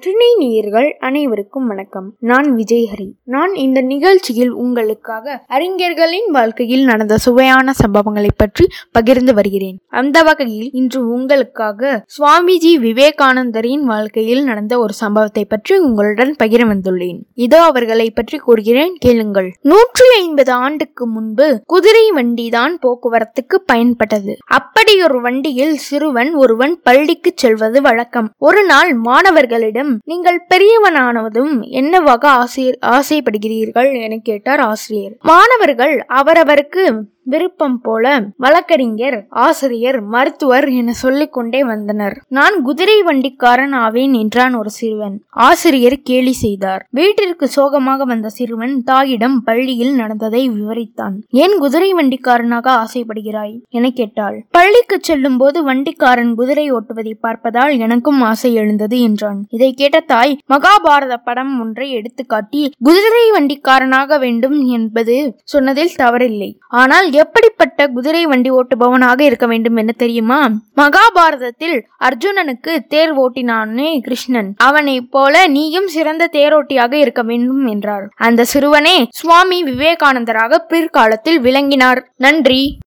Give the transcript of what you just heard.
நற்றினை நேயர்கள் அனைவருக்கும் வணக்கம். நான் விஜய்ஹரி. நான் இந்த நிகழ்ச்சியில் உங்களுக்காக அறிஞர்களின் வாழ்க்கையில் நடந்த சுவையான சம்பவங்களை பற்றி பகிர்ந்து வருகிறேன். அந்த வகையில் இன்று உங்களுக்காக சுவாமிஜி விவேகானந்தரின் வாழ்க்கையில் நடந்த ஒரு சம்பவத்தை பற்றி உங்களுடன் பகிர வந்துள்ளேன். இதோ அவர்களை பற்றி கூறுகிறேன் கேளுங்கள். நூற்றி ஐம்பது ஆண்டுக்கு முன்பு குதிரை வண்டிதான் போக்குவரத்துக்கு பயன்பட்டது. அப்படி ஒரு வண்டியில் சிறுவன் ஒருவன் பள்ளிக்கு செல்வது வழக்கம். ஒரு நாள் மாணவர்களிடம் நீங்கள் பெரியவனானதும் என்னவாக ஆசை ஆசைப்படுகிறீர்கள்? என கேட்டார் ஆசிரியர். மாணவர்கள் அவரவருக்கு விருப்பம் போல வழக்கறிஞர் ஆசிரியர் மருத்துவர் என சொல்லிக் கொண்டே வந்தனர். நான் குதிரை வண்டிக்காரன் ஆவேன் என்றான் ஒரு சிறுவன். ஆசிரியர் கேலி செய்தார். வீட்டிற்கு சோகமாக வந்த சிறுவன் தாயிடம் பள்ளியில் நடந்ததை விவரித்தான். ஏன் குதிரை வண்டிக்காரனாக ஆசைப்படுகிறாய்? என கேட்டாள். பள்ளிக்கு செல்லும் போது வண்டிக்காரன் குதிரை ஓட்டுவதை பார்ப்பதால் எனக்கும் ஆசை எழுந்தது என்றான். இதை கேட்ட தாய் மகாபாரத படம் ஒன்றை எடுத்துக்காட்டி குதிரை வண்டிக்காரனாக வேண்டும் என்பது சொன்னதில் தவறில்லை. ஆனால் எப்படிப்பட்ட குதிரை வண்டி ஓட்டுபவனாக இருக்க வேண்டும் என தெரியுமா? மகாபாரதத்தில் அர்ஜுனனுக்கு தேர் ஓட்டினானே கிருஷ்ணன். அவனை போல நீயும் சிறந்த தேரோட்டியாக இருக்க வேண்டும் என்றார் அந்த சிறுவனே சுவாமி விவேகானந்தராக பிற்காலத்தில் விளங்கினார். நன்றி.